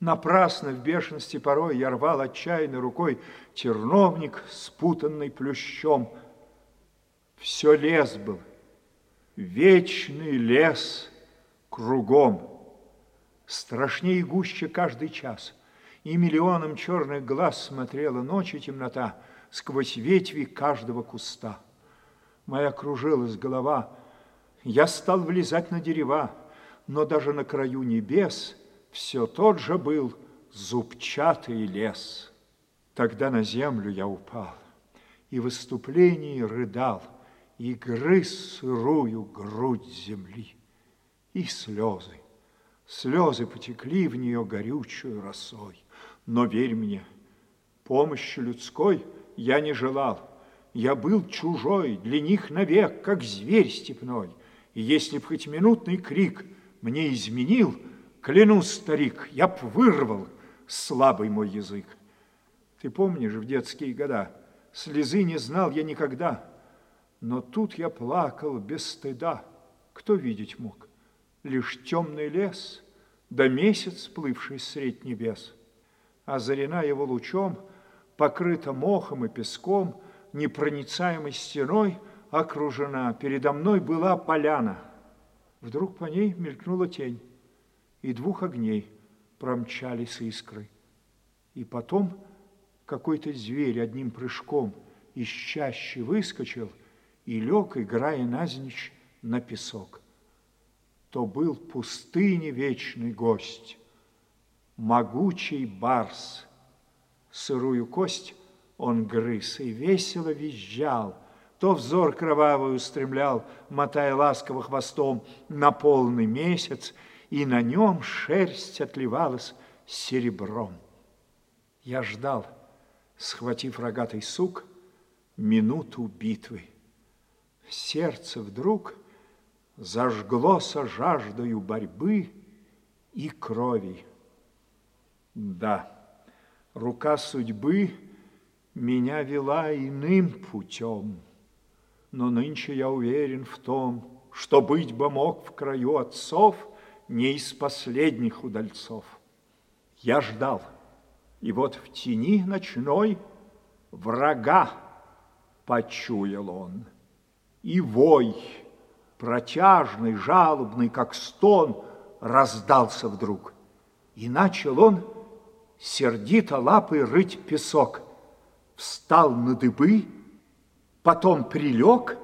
Напрасно в бешенстве порой я рвал отчаянной рукой терновник, спутанный плющом. Все лес был, вечный лес кругом. Страшнее и гуще каждый час, и миллионом черных глаз смотрела ночь и темнота сквозь ветви каждого куста. Моя кружилась голова, я стал влезать на дерева, но даже на краю небес все тот же был зубчатый лес. Тогда на землю я упал и в выступлении рыдал, и грыз сырую грудь земли, и слезы. Слезы потекли в нее горючую росой. Но верь мне, помощи людской я не желал. Я был чужой для них навек, как зверь степной. И если б хоть минутный крик мне изменил, клянусь, старик, я б вырвал слабый мой язык. Ты помнишь в детские года, слезы не знал я никогда, но тут я плакал без стыда. Кто видеть мог? Лишь темный лес, да месяц, плывший средь небес. Озарена его лучом, покрыта мохом и песком, непроницаемой стеной окружена. Передо мной была поляна. Вдруг по ней мелькнула тень, и двух огней промчались искры. И потом какой-то зверь одним прыжком из чащи выскочил и лег, играя назничь на песок. То был пустыни вечный гость, могучий барс. Сырую кость он грыз и весело визжал, то взор кровавый устремлял, мотая ласково хвостом на полный месяц, и на нем шерсть отливалась серебром. Я ждал, схватив рогатый сук, минуту битвы. Сердце вдруг зажглося жаждою борьбы и крови. Да, рука судьбы меня вела иным путем, но нынче я уверен в том, что быть бы мог в краю отцов не из последних удальцов. Я ждал, и вот в тени ночной врага почуял он, и вой, протяжный, жалобный, как стон, раздался вдруг, и начал он сердито лапой рыть песок. Встал на дыбы, потом прилег,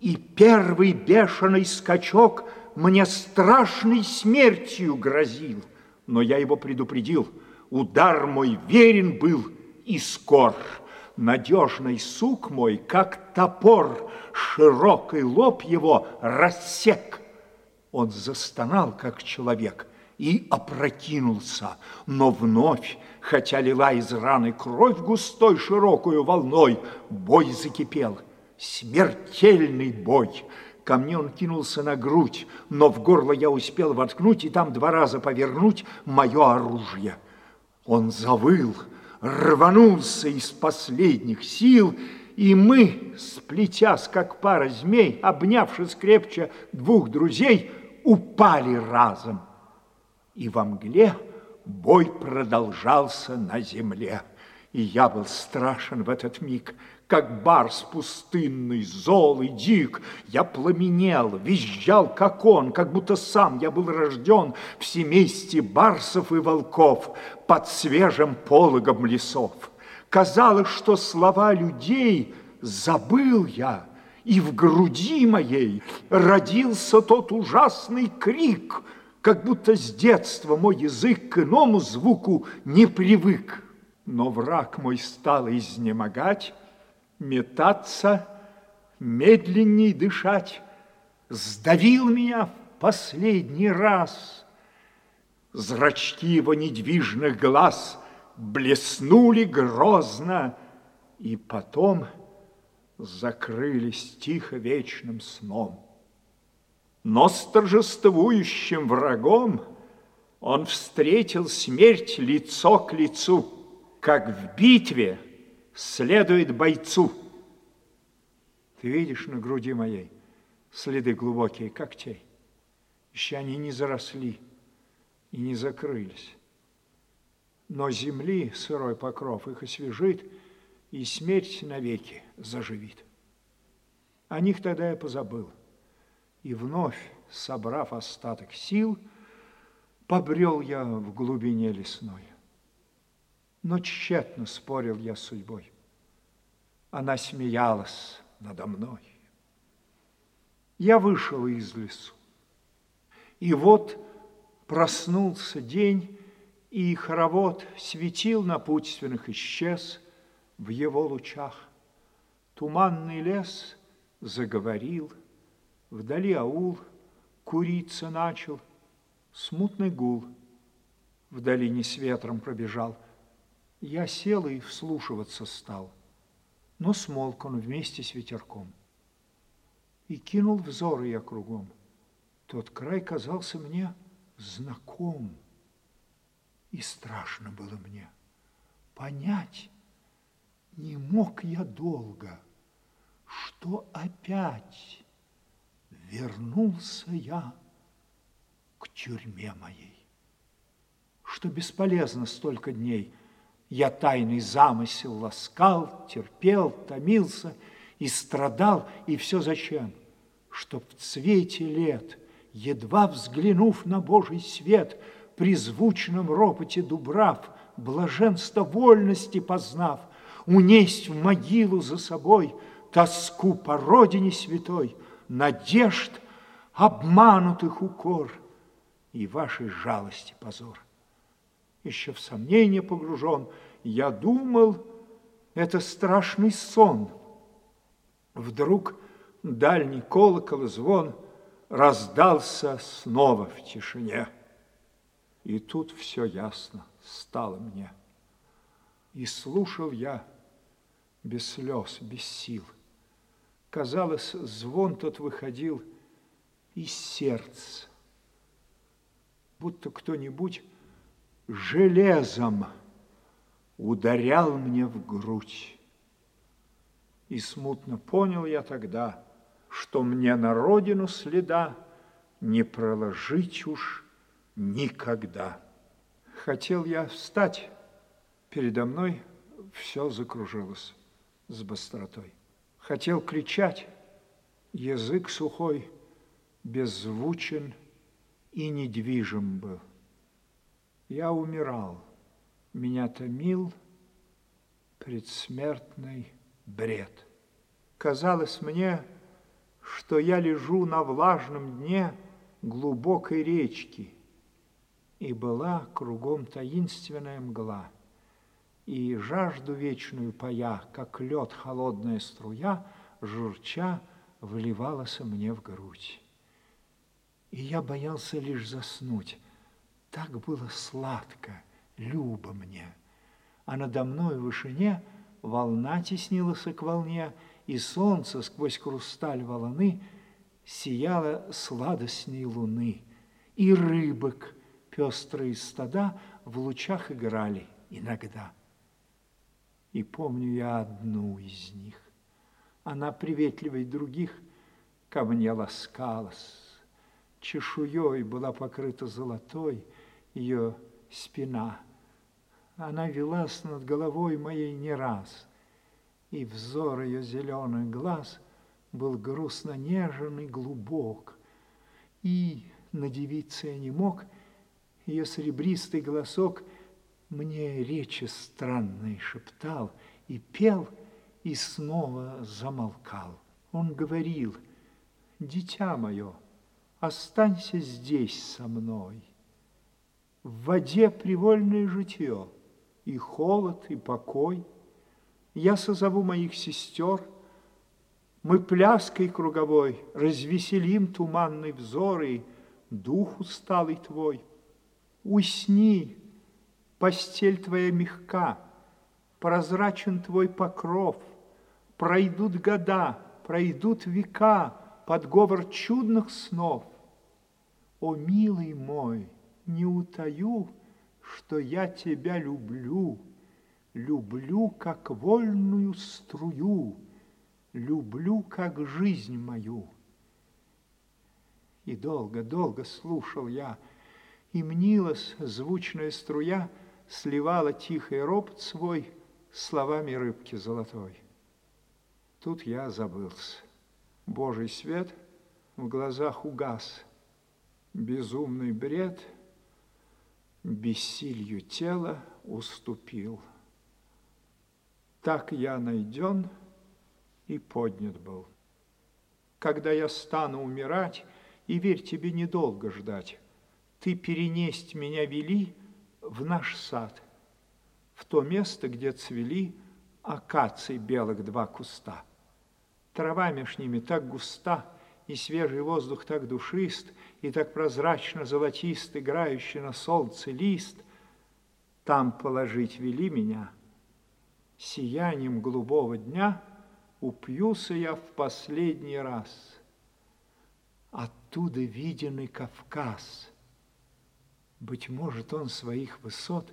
и первый бешеный скачок мне страшной смертью грозил. Но я его предупредил, удар мой верен был и скор. Надежный сук мой, как топор, широкий лоб его рассек. Он застонал, как человек, и опрокинулся, но вновь, хотя лила из раны кровь густой широкую волной, бой закипел, смертельный бой. Ко мне он кинулся на грудь, но в горло я успел воткнуть и там два раза повернуть мое оружие. Он завыл, рванулся из последних сил, и мы, сплетясь, как пара змей, обнявшись крепче двух друзей, упали разом и во мгле бой продолжался на земле. И я был страшен в этот миг, как барс пустынный, зол и дик. Я пламенел, визжал, как он, как будто сам я был рожден в семействе барсов и волков под свежим пологом лесов. Казалось, что слова людей забыл я, и в груди моей родился тот ужасный крик — как будто с детства мой язык к иному звуку не привык. Но враг мой стал изнемогать, метаться, медленней дышать, сдавил меня в последний раз. Зрачки его недвижных глаз блеснули грозно, и потом закрылись тихо вечным сном. Но с торжествующим врагом он встретил смерть лицо к лицу, как в битве следует бойцу. Ты видишь на груди моей следы глубокие когтей? Еще они не заросли и не закрылись. но земли сырой покров их освежит, и смерть навеки заживит. О них тогда я позабыл, и вновь, собрав остаток сил, побрел я в глубине лесной. Но тщетно спорил я с судьбой. Она смеялась надо мной. Я вышел из лесу, и вот проснулся день, и хоровод светил напутственных исчез в его лучах. Туманный лес заговорил, вдали аул куриться начал, смутный гул в долине с ветром пробежал. Я сел и вслушиваться стал, но смолк он вместе с ветерком. И кинул взоры я кругом. Тот край казался мне знаком. И страшно было мне понять, не мог я долго, что опять вернулся я к тюрьме моей, что бесполезно столько дней я тайный замысел ласкал, терпел, томился и страдал, и все зачем? Чтоб в цвете лет, едва взглянув на Божий свет, при звучном ропоте дубрав, блаженство вольности познав, унесть в могилу за собой тоску по родине святой, надежд, обманутых укор и вашей жалости позор. Еще в сомнение погружен, я думал, это страшный сон. Вдруг дальний колокол и звон раздался снова в тишине. И тут все ясно стало мне. И слушал я без слез, без сил. Казалось, звон тот выходил из сердца, будто кто-нибудь железом ударял мне в грудь. И смутно понял я тогда, что мне на родину следа не проложить уж никогда. Хотел я встать, передо мной все закружилось с быстротой. Хотел кричать, язык сухой, беззвучен и недвижим был. Я умирал, меня томил предсмертный бред. Казалось мне, что я лежу на влажном дне глубокой речки, и была кругом таинственная мгла и жажду вечную пая, как лед холодная струя, журча, вливалась мне в грудь. И я боялся лишь заснуть. Так было сладко, любо мне. А надо мной в вышине волна теснилась к волне, и солнце сквозь хрусталь волны сияло сладостней луны. И рыбок пестрые стада в лучах играли иногда. И помню я одну из них. Она приветливой других ко мне ласкалась. Чешуей была покрыта золотой ее спина. Она велась над головой моей не раз, и взор ее зеленый глаз был грустно нежен и глубок. И надевиться я не мог, ее серебристый голосок — мне речи странные шептал и пел, и снова замолкал. Он говорил, дитя мое, останься здесь со мной. В воде привольное житье, и холод, и покой. Я созову моих сестер, мы пляской круговой развеселим туманный взор и дух усталый твой. Усни, Постель твоя мягка, прозрачен твой покров. Пройдут года, пройдут века под говор чудных снов. О, милый мой, не утаю, что я тебя люблю, люблю, как вольную струю, люблю, как жизнь мою. И долго-долго слушал я, и мнилась звучная струя сливала тихий ропот свой словами рыбки золотой. Тут я забылся. Божий свет в глазах угас. Безумный бред бессилью тела уступил. Так я найден и поднят был. Когда я стану умирать, и верь тебе недолго ждать, ты перенесть меня вели в наш сад, в то место, где цвели акаций белых два куста. Трава меж ними так густа, и свежий воздух так душист, и так прозрачно-золотист, играющий на солнце лист. Там положить вели меня, сиянием голубого дня упьюся я в последний раз. Оттуда виденный Кавказ. Быть может, он своих высот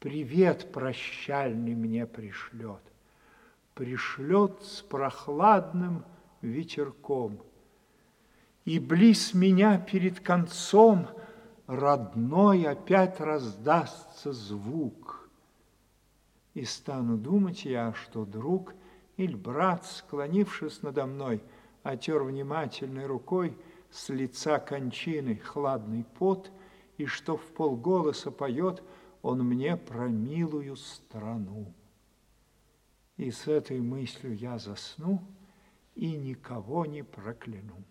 привет прощальный мне пришлет. Пришлет с прохладным ветерком. И близ меня перед концом родной опять раздастся звук. И стану думать я, что друг или брат, склонившись надо мной, отер внимательной рукой с лица кончины хладный пот, и что в полголоса поет он мне про милую страну. И с этой мыслью я засну и никого не прокляну.